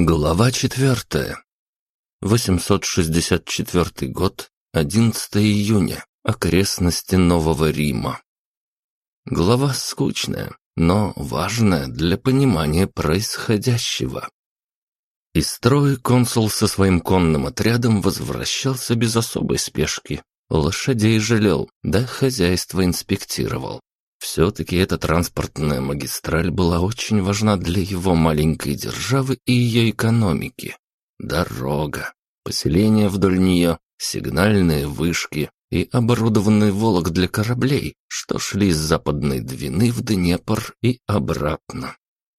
Глава четвертая. 864 год, 11 июня. Окрестности Нового Рима. Глава скучная, но важная для понимания происходящего. Из строя консул со своим конным отрядом возвращался без особой спешки. Лошадей жалел, да хозяйство инспектировал. Все-таки эта транспортная магистраль была очень важна для его маленькой державы и ее экономики. Дорога, поселение вдоль нее, сигнальные вышки и оборудованный волок для кораблей, что шли с западной Двины в Днепр и обратно.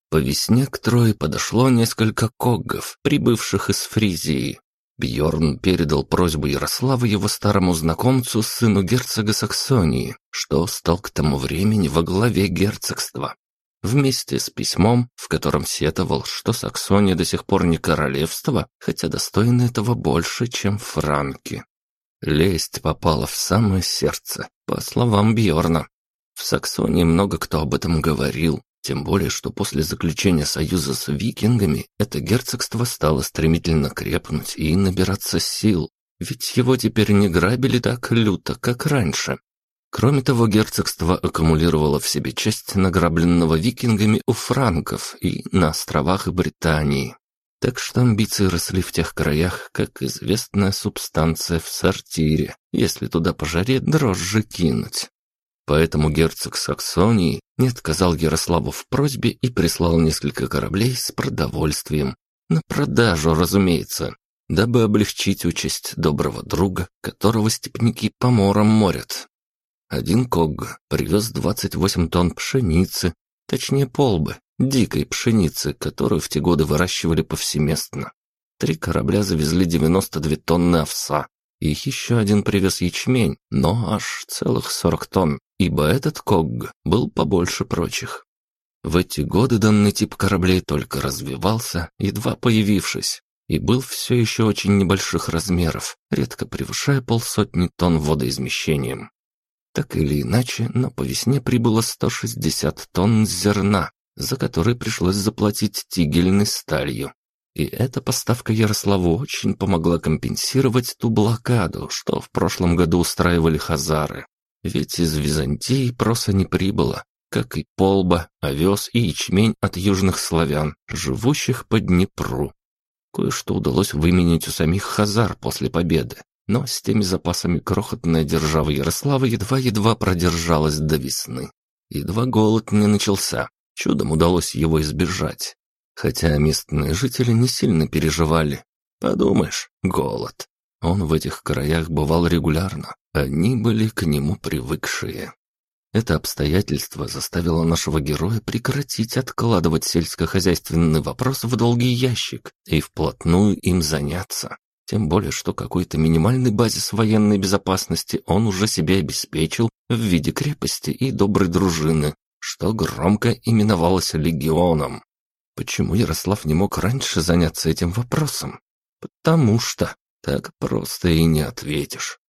По весне к Трое подошло несколько коггов, прибывших из Фризии, Бьорн передал просьбу Ярослава его старому знакомцу, сыну герцога Саксонии, что стал к тому времени во главе герцогства. Вместе с письмом, в котором сетовал, что Саксония до сих пор не королевство, хотя достойна этого больше, чем франки. Лесть попала в самое сердце, по словам Бьорна. В Саксонии много кто об этом говорил, тем более, что после заключения союза с викингами это герцогство стало стремительно крепнуть и набираться сил, ведь его теперь не грабили так люто, как раньше. Кроме того, герцогство аккумулировало в себе часть награбленного викингами у франков и на островах Британии. Так что амбиции росли в тех краях, как известная субстанция в сортире, если туда по дрожжи кинуть. Поэтому герцог Саксонии не отказал Ярославу в просьбе и прислал несколько кораблей с продовольствием. На продажу, разумеется, дабы облегчить участь доброго друга, которого степняки по морам морят. Один Когг привез 28 тонн пшеницы, точнее полбы, дикой пшеницы, которую в те годы выращивали повсеместно. Три корабля завезли 92 тонны овса, и еще один привез ячмень, но аж целых 40 тонн, ибо этот Когг был побольше прочих. В эти годы данный тип кораблей только развивался, едва появившись, и был все еще очень небольших размеров, редко превышая полсотни тонн водоизмещением. Так или иначе, но по весне прибыло 160 тонн зерна, за которые пришлось заплатить тигельной сталью. И эта поставка Ярославу очень помогла компенсировать ту блокаду, что в прошлом году устраивали хазары. Ведь из Византии проса не прибыло, как и полба, овес и ячмень от южных славян, живущих по Днепру. Кое-что удалось выменять у самих хазар после победы, но с теми запасами крохотная держава Ярослава едва-едва продержалась до весны. Едва голод не начался, чудом удалось его избежать. Хотя местные жители не сильно переживали. Подумаешь, голод. Он в этих краях бывал регулярно, они были к нему привыкшие. Это обстоятельство заставило нашего героя прекратить откладывать сельскохозяйственный вопрос в долгий ящик и вплотную им заняться. Тем более, что какой-то минимальный базис военной безопасности он уже себе обеспечил в виде крепости и доброй дружины, что громко именовалось легионом. Почему Ярослав не мог раньше заняться этим вопросом? Потому что так просто и не ответишь.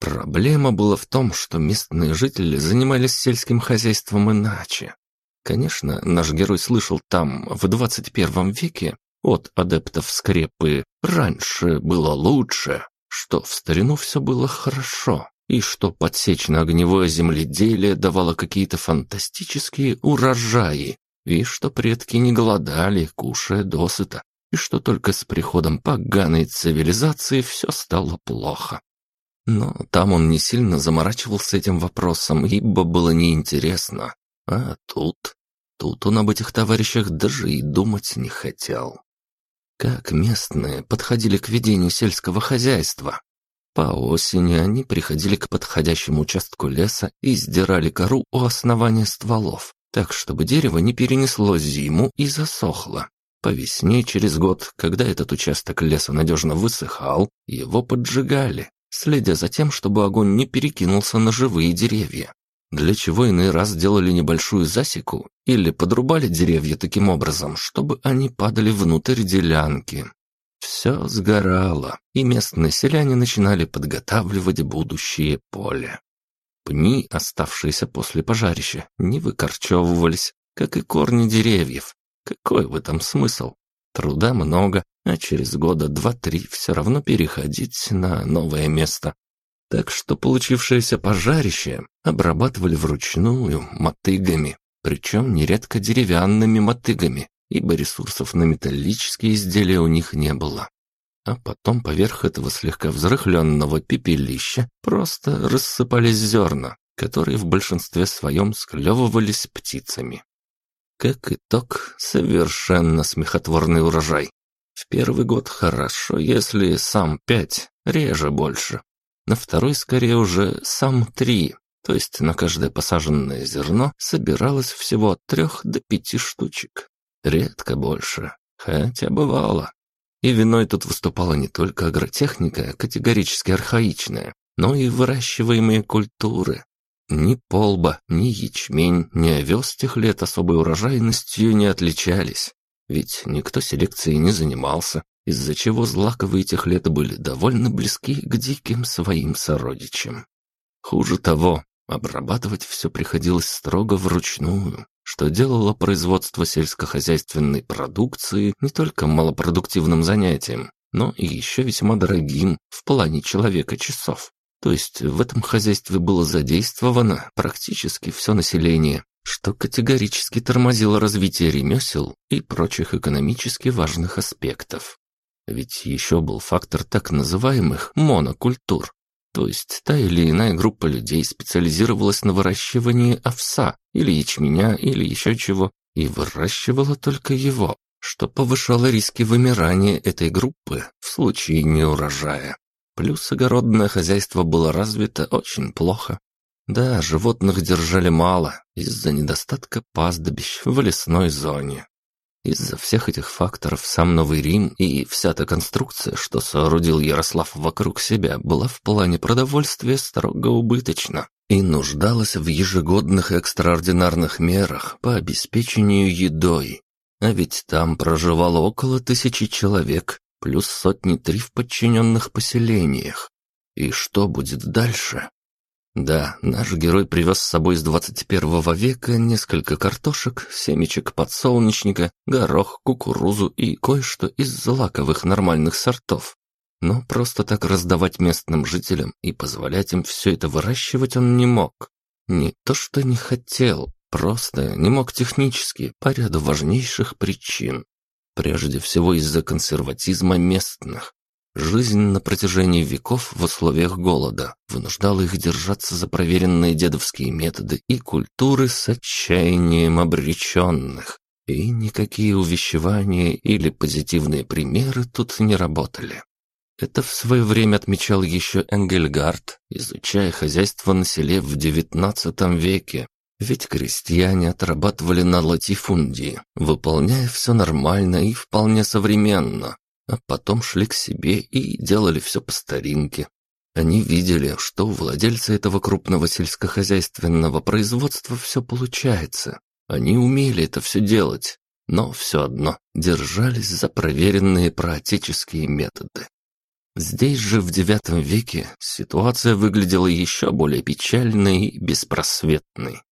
Проблема была в том, что местные жители занимались сельским хозяйством иначе. Конечно, наш герой слышал там, в 21 веке, от адептов скрепы «раньше было лучше», что в старину все было хорошо, и что подсечно-огневое земледелие давало какие-то фантастические урожаи, и что предки не голодали, кушая досыта, и что только с приходом поганой цивилизации все стало плохо. Но там он не сильно заморачивался этим вопросом, ибо было неинтересно. А тут... Тут он об этих товарищах даже и думать не хотел. Как местные подходили к ведению сельского хозяйства? По осени они приходили к подходящему участку леса и сдирали кору у основания стволов, так чтобы дерево не перенесло зиму и засохло. По весне через год, когда этот участок леса надежно высыхал, его поджигали, следя за тем, чтобы огонь не перекинулся на живые деревья. Для чего иной раз делали небольшую засеку или подрубали деревья таким образом, чтобы они падали внутрь делянки. Все сгорало, и местные селяне начинали подготавливать будущее поле. Пни, оставшиеся после пожарища, не выкорчевывались, как и корни деревьев. Какой в этом смысл? Труда много, а через года два-три все равно переходить на новое место. Так что получившееся пожарище обрабатывали вручную мотыгами, причем нередко деревянными мотыгами, ибо ресурсов на металлические изделия у них не было. А потом поверх этого слегка взрыхленного пепелища просто рассыпались зерна, которые в большинстве своем склевывались птицами. Как итог, совершенно смехотворный урожай. В первый год хорошо, если сам пять, реже больше. На второй скорее уже сам три, то есть на каждое посаженное зерно собиралось всего от трех до пяти штучек. Редко больше, хотя бывало. И виной тут выступала не только агротехника, категорически архаичная, но и выращиваемые культуры, ни полба, ни ячмень, ни овес тех лет особой урожайностью не отличались, ведь никто селекцией не занимался, из-за чего злаковые тех лет были довольно близки к диким своим сородичам. Хуже того, обрабатывать все приходилось строго вручную, что делало производство сельскохозяйственной продукции не только малопродуктивным занятием, но и еще весьма дорогим в плане человека часов. То есть в этом хозяйстве было задействовано практически все население, что категорически тормозило развитие ремесел и прочих экономически важных аспектов. Ведь еще был фактор так называемых монокультур. То есть та или иная группа людей специализировалась на выращивании овса или ячменя или еще чего и выращивала только его, что повышало риски вымирания этой группы в случае неурожая. Плюс огородное хозяйство было развито очень плохо. Да, животных держали мало из-за недостатка пастбищ в лесной зоне. Из-за всех этих факторов сам Новый Рим и вся эта конструкция, что соорудил Ярослав вокруг себя, была в плане продовольствия строго убыточна и нуждалась в ежегодных экстраординарных мерах по обеспечению едой. А ведь там проживало около тысячи человек, плюс сотни три в подчиненных поселениях. И что будет дальше? Да, наш герой привез с собой с 21 века несколько картошек, семечек подсолнечника, горох, кукурузу и кое-что из злаковых нормальных сортов. Но просто так раздавать местным жителям и позволять им все это выращивать он не мог. Не то что не хотел, просто не мог технически по ряду важнейших причин. Прежде всего из-за консерватизма местных. Жизнь на протяжении веков в условиях голода вынуждала их держаться за проверенные дедовские методы и культуры с отчаянием обреченных. И никакие увещевания или позитивные примеры тут не работали. Это в свое время отмечал еще Энгельгард, изучая хозяйство на селе в XIX веке, ведь крестьяне отрабатывали на латифундии, выполняя все нормально и вполне современно, а потом шли к себе и делали все по старинке. Они видели, что у владельца этого крупного сельскохозяйственного производства все получается. Они умели это все делать, но все одно держались за проверенные проотеческие методы. Здесь же в IX веке ситуация выглядела еще более печальной и беспросветной.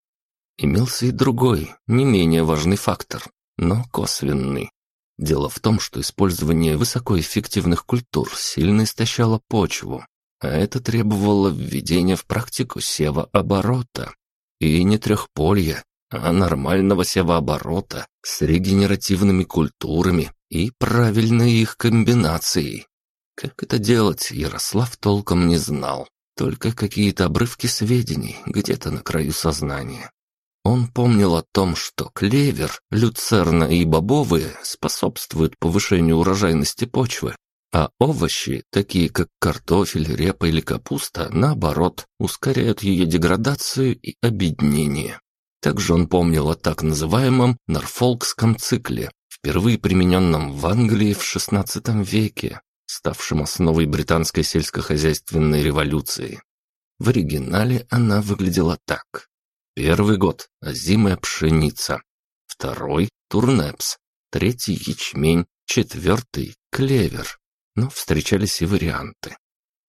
Имелся и другой, не менее важный фактор, но косвенный. Дело в том, что использование высокоэффективных культур сильно истощало почву, а это требовало введения в практику севооборота. И не трехполья, а нормального севооборота с регенеративными культурами и правильной их комбинацией. Как это делать, Ярослав толком не знал, только какие-то обрывки сведений где-то на краю сознания. Он помнил о том, что клевер, люцерна и бобовые способствуют повышению урожайности почвы, а овощи, такие как картофель, репа или капуста, наоборот, ускоряют ее деградацию и обеднение. Также он помнил о так называемом Норфолкском цикле, впервые примененном в Англии в XVI веке, ставшем основой британской сельскохозяйственной революции. В оригинале она выглядела так. Первый год – озимая пшеница. Второй – турнепс. Третий – ячмень. Четвертый – клевер. Но встречались и варианты.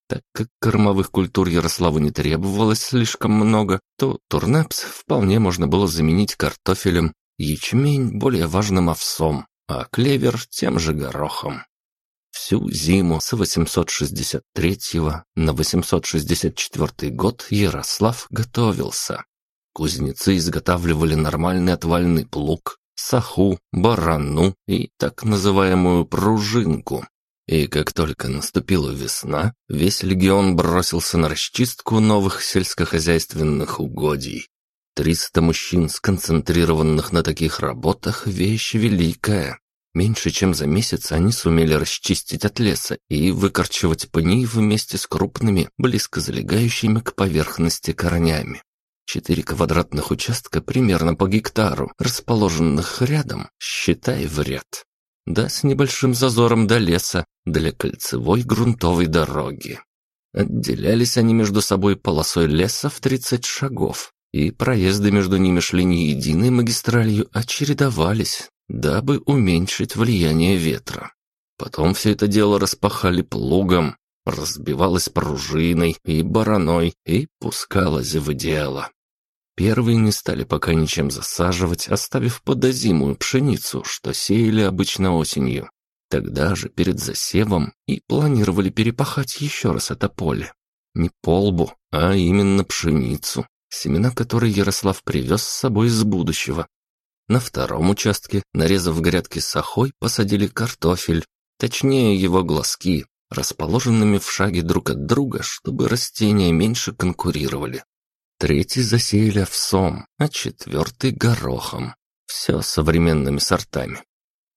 Так как кормовых культур Ярославу не требовалось слишком много, то турнепс вполне можно было заменить картофелем, ячмень более важным овсом, а клевер тем же горохом. Всю зиму с 863 на 864 год Ярослав готовился. Кузнецы изготавливали нормальный отвальный плуг, саху, барану и так называемую пружинку. И как только наступила весна, весь легион бросился на расчистку новых сельскохозяйственных угодий. Триста мужчин, сконцентрированных на таких работах, вещь великая. Меньше чем за месяц они сумели расчистить от леса и выкорчевать пни вместе с крупными, близко залегающими к поверхности корнями. Четыре квадратных участка примерно по гектару, расположенных рядом, считай в ряд. Да с небольшим зазором до леса, для кольцевой грунтовой дороги. Отделялись они между собой полосой леса в 30 шагов, и проезды между ними шли не единой магистралью, а чередовались, дабы уменьшить влияние ветра. Потом все это дело распахали плугом, разбивалось пружиной и бараной и пускалось в дело. Первые не стали пока ничем засаживать, оставив подозимую пшеницу, что сеяли обычно осенью. Тогда же, перед засевом, и планировали перепахать еще раз это поле. Не полбу, а именно пшеницу, семена которой Ярослав привез с собой из будущего, на втором участке, нарезав грядки с охой, посадили картофель, точнее его глазки, расположенными в шаге друг от друга, чтобы растения меньше конкурировали. Третий засеяли овсом, а четвертый – горохом. Все современными сортами.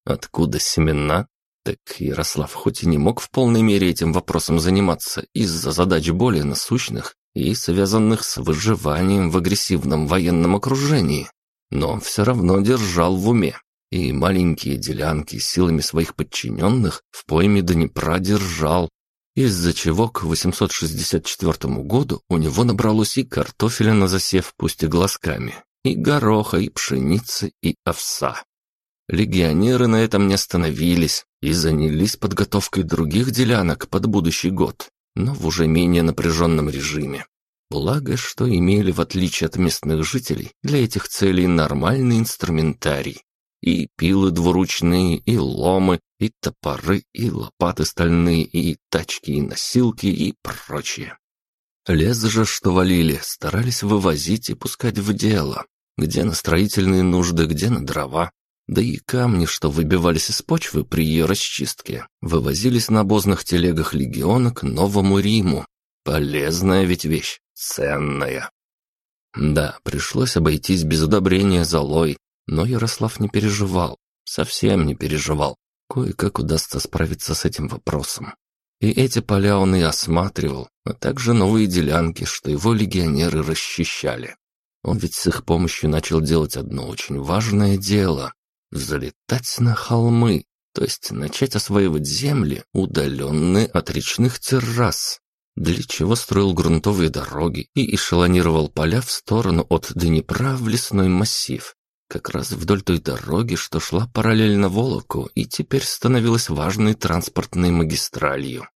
Откуда семена? Так Ярослав хоть и не мог в полной мере этим вопросом заниматься из-за задач более насущных и связанных с выживанием в агрессивном военном окружении, но все равно держал в уме. И маленькие делянки силами своих подчиненных в пойме Днепра держал, из-за чего к 864 году у него набралось и картофеля на засев, пусть и глазками, и гороха, и пшеницы, и овса. Легионеры на этом не остановились и занялись подготовкой других делянок под будущий год, но в уже менее напряженном режиме. Благо, что имели, в отличие от местных жителей, для этих целей нормальный инструментарий. И пилы двуручные, и ломы, и топоры, и лопаты стальные, и тачки, и носилки, и прочее. Лес же, что валили, старались вывозить и пускать в дело. Где на строительные нужды, где на дрова. Да и камни, что выбивались из почвы при ее расчистке, вывозились на обозных телегах легиона к Новому Риму. Полезная ведь вещь ценная. Да, пришлось обойтись без удобрения золой, но Ярослав не переживал, совсем не переживал. Кое-как удастся справиться с этим вопросом. И эти поля он и осматривал, а также новые делянки, что его легионеры расчищали. Он ведь с их помощью начал делать одно очень важное дело – залетать на холмы, то есть начать осваивать земли, удаленные от речных террас для чего строил грунтовые дороги и эшелонировал поля в сторону от Днепра в лесной массив, как раз вдоль той дороги, что шла параллельно Волоку и теперь становилась важной транспортной магистралью.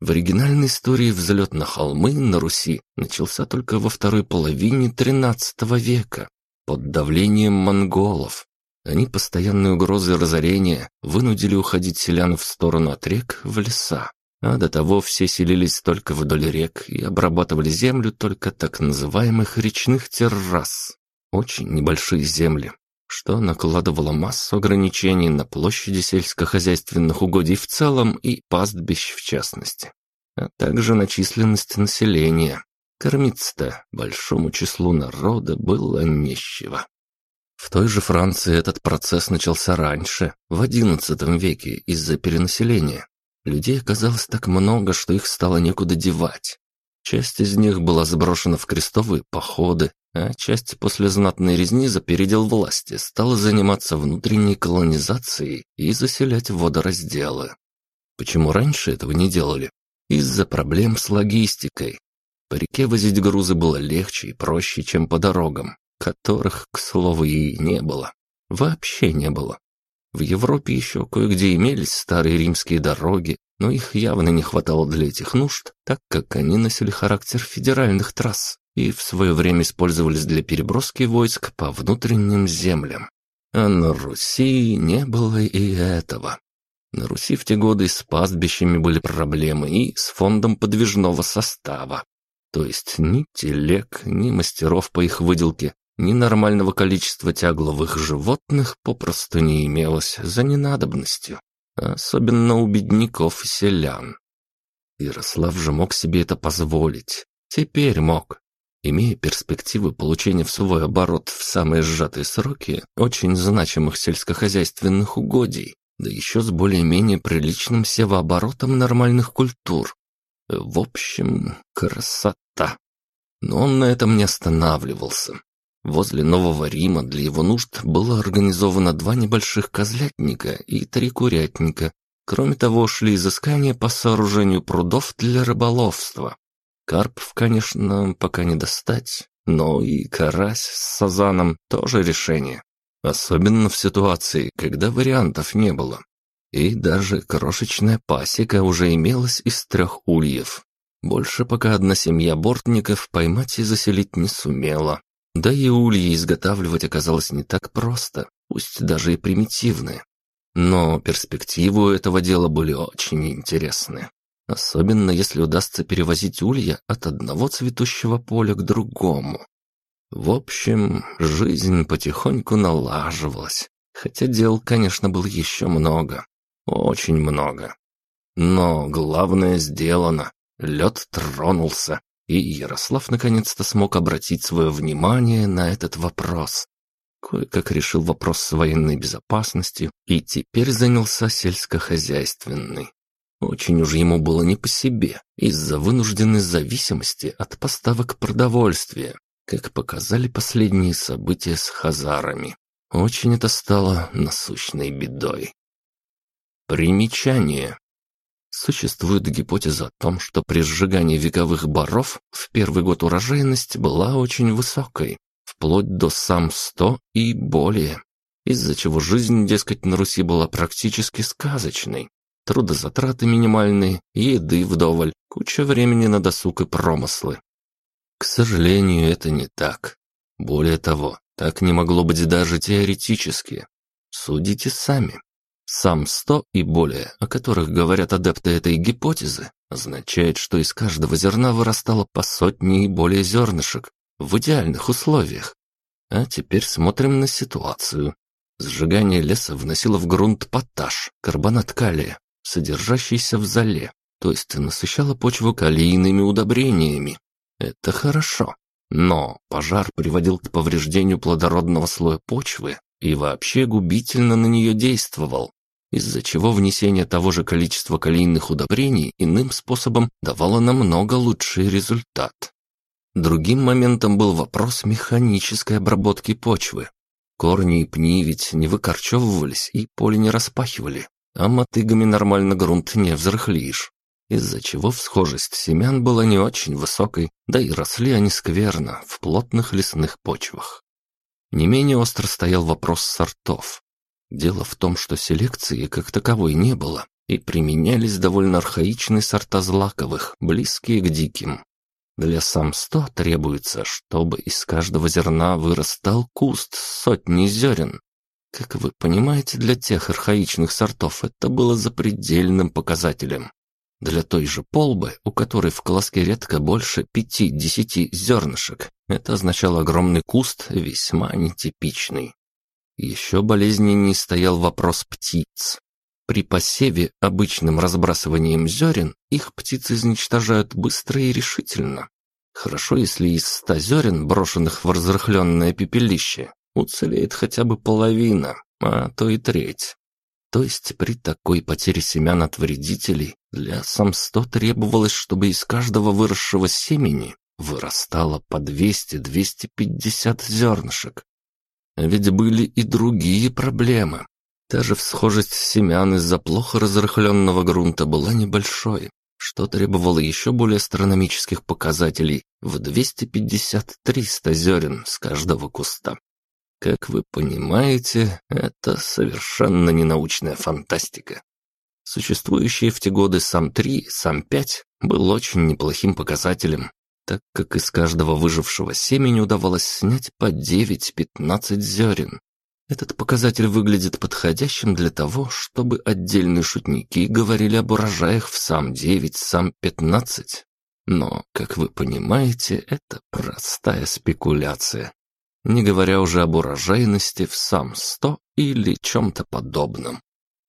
В оригинальной истории взлет на холмы на Руси начался только во второй половине XIII века под давлением монголов. Они постоянной угрозой разорения вынудили уходить селян в сторону от рек в леса. А до того все селились только вдоль рек и обрабатывали землю только так называемых речных террас. Очень небольшие земли, что накладывало массу ограничений на площади сельскохозяйственных угодий в целом и пастбищ в частности, а также на численность населения. Кормиться-то большому числу народа было нечего. В той же Франции этот процесс начался раньше, в XI веке, из-за перенаселения. Людей оказалось так много, что их стало некуда девать. Часть из них была заброшена в крестовые походы, а часть после знатной резни за передел власти стала заниматься внутренней колонизацией и заселять водоразделы. Почему раньше этого не делали? Из-за проблем с логистикой. По реке возить грузы было легче и проще, чем по дорогам, которых, к слову, и не было. Вообще не было. В Европе еще кое-где имелись старые римские дороги, но их явно не хватало для этих нужд, так как они носили характер федеральных трасс и в свое время использовались для переброски войск по внутренним землям. А на Руси не было и этого. На Руси в те годы с пастбищами были проблемы и с фондом подвижного состава. То есть ни телег, ни мастеров по их выделке, ни нормального количества тягловых животных попросту не имелось за ненадобностью. Особенно у бедняков и селян. Ярослав же мог себе это позволить. Теперь мог. Имея перспективы получения в свой оборот в самые сжатые сроки очень значимых сельскохозяйственных угодий, да еще с более-менее приличным севооборотом нормальных культур. В общем, красота. Но он на этом не останавливался. Возле Нового Рима для его нужд было организовано два небольших козлятника и три курятника. Кроме того, шли изыскания по сооружению прудов для рыболовства. Карпов, конечно, пока не достать, но и карась с сазаном тоже решение. Особенно в ситуации, когда вариантов не было. И даже крошечная пасека уже имелась из трех ульев. Больше пока одна семья бортников поймать и заселить не сумела. Да и ульи изготавливать оказалось не так просто, пусть даже и примитивные. Но перспективы у этого дела были очень интересны. Особенно если удастся перевозить улья от одного цветущего поля к другому. В общем, жизнь потихоньку налаживалась, хотя дел, конечно, было еще много. Очень много. Но главное сделано. Лед тронулся, и Ярослав наконец-то смог обратить свое внимание на этот вопрос. Кое-как решил вопрос военной безопасностью и теперь занялся сельскохозяйственной. Очень уж ему было не по себе, из-за вынужденной зависимости от поставок продовольствия, как показали последние события с хазарами. Очень это стало насущной бедой. Примечание. Существует гипотеза о том, что при сжигании вековых боров в первый год урожайность была очень высокой, вплоть до сам 100 и более, из-за чего жизнь, дескать, на Руси была практически сказочной. Трудозатраты минимальные, еды вдоволь, куча времени на досуг и промыслы. К сожалению, это не так. Более того, так не могло быть даже теоретически. Судите сами. Сам 100 и более, о которых говорят адепты этой гипотезы, означает, что из каждого зерна вырастало по сотне и более зернышек в идеальных условиях. А теперь смотрим на ситуацию. Сжигание леса вносило в грунт поташ, карбонат калия, содержащийся в зале, то есть насыщало почву калийными удобрениями. Это хорошо. Но пожар приводил к повреждению плодородного слоя почвы и вообще губительно на нее действовал из-за чего внесение того же количества калийных удобрений иным способом давало намного лучший результат. Другим моментом был вопрос механической обработки почвы. Корни и пни ведь не выкорчевывались и поле не распахивали, а мотыгами нормально грунт не взрыхлишь, из-за чего всхожесть семян была не очень высокой, да и росли они скверно в плотных лесных почвах. Не менее остро стоял вопрос сортов. Дело в том, что селекции как таковой не было, и применялись довольно архаичные сорта злаковых, близкие к диким. Для самсто требуется, чтобы из каждого зерна вырастал куст сотни зерен. Как вы понимаете, для тех архаичных сортов это было запредельным показателем. Для той же полбы, у которой в колоске редко больше пяти-десяти зернышек, это означало огромный куст, весьма нетипичный. Еще болезненней стоял вопрос птиц. При посеве обычным разбрасыванием зерен их птицы изничтожают быстро и решительно. Хорошо, если из ста зерен, брошенных в разрыхленное пепелище, уцелеет хотя бы половина, а то и треть. То есть при такой потере семян от вредителей для самсто требовалось, чтобы из каждого выросшего семени вырастало по 200-250 зернышек. Ведь были и другие проблемы. Даже всхожесть семян из-за плохо разрыхленного грунта была небольшой, что требовало еще более астрономических показателей в 250-300 зерен с каждого куста. Как вы понимаете, это совершенно ненаучная фантастика. Существующий в те годы САМ-3, САМ-5 был очень неплохим показателем, так как из каждого выжившего семени удавалось снять по 9-15 зерен. Этот показатель выглядит подходящим для того, чтобы отдельные шутники говорили об урожаях в сам 9, сам 15. Но, как вы понимаете, это простая спекуляция. Не говоря уже об урожайности в сам 100 или чем-то подобном.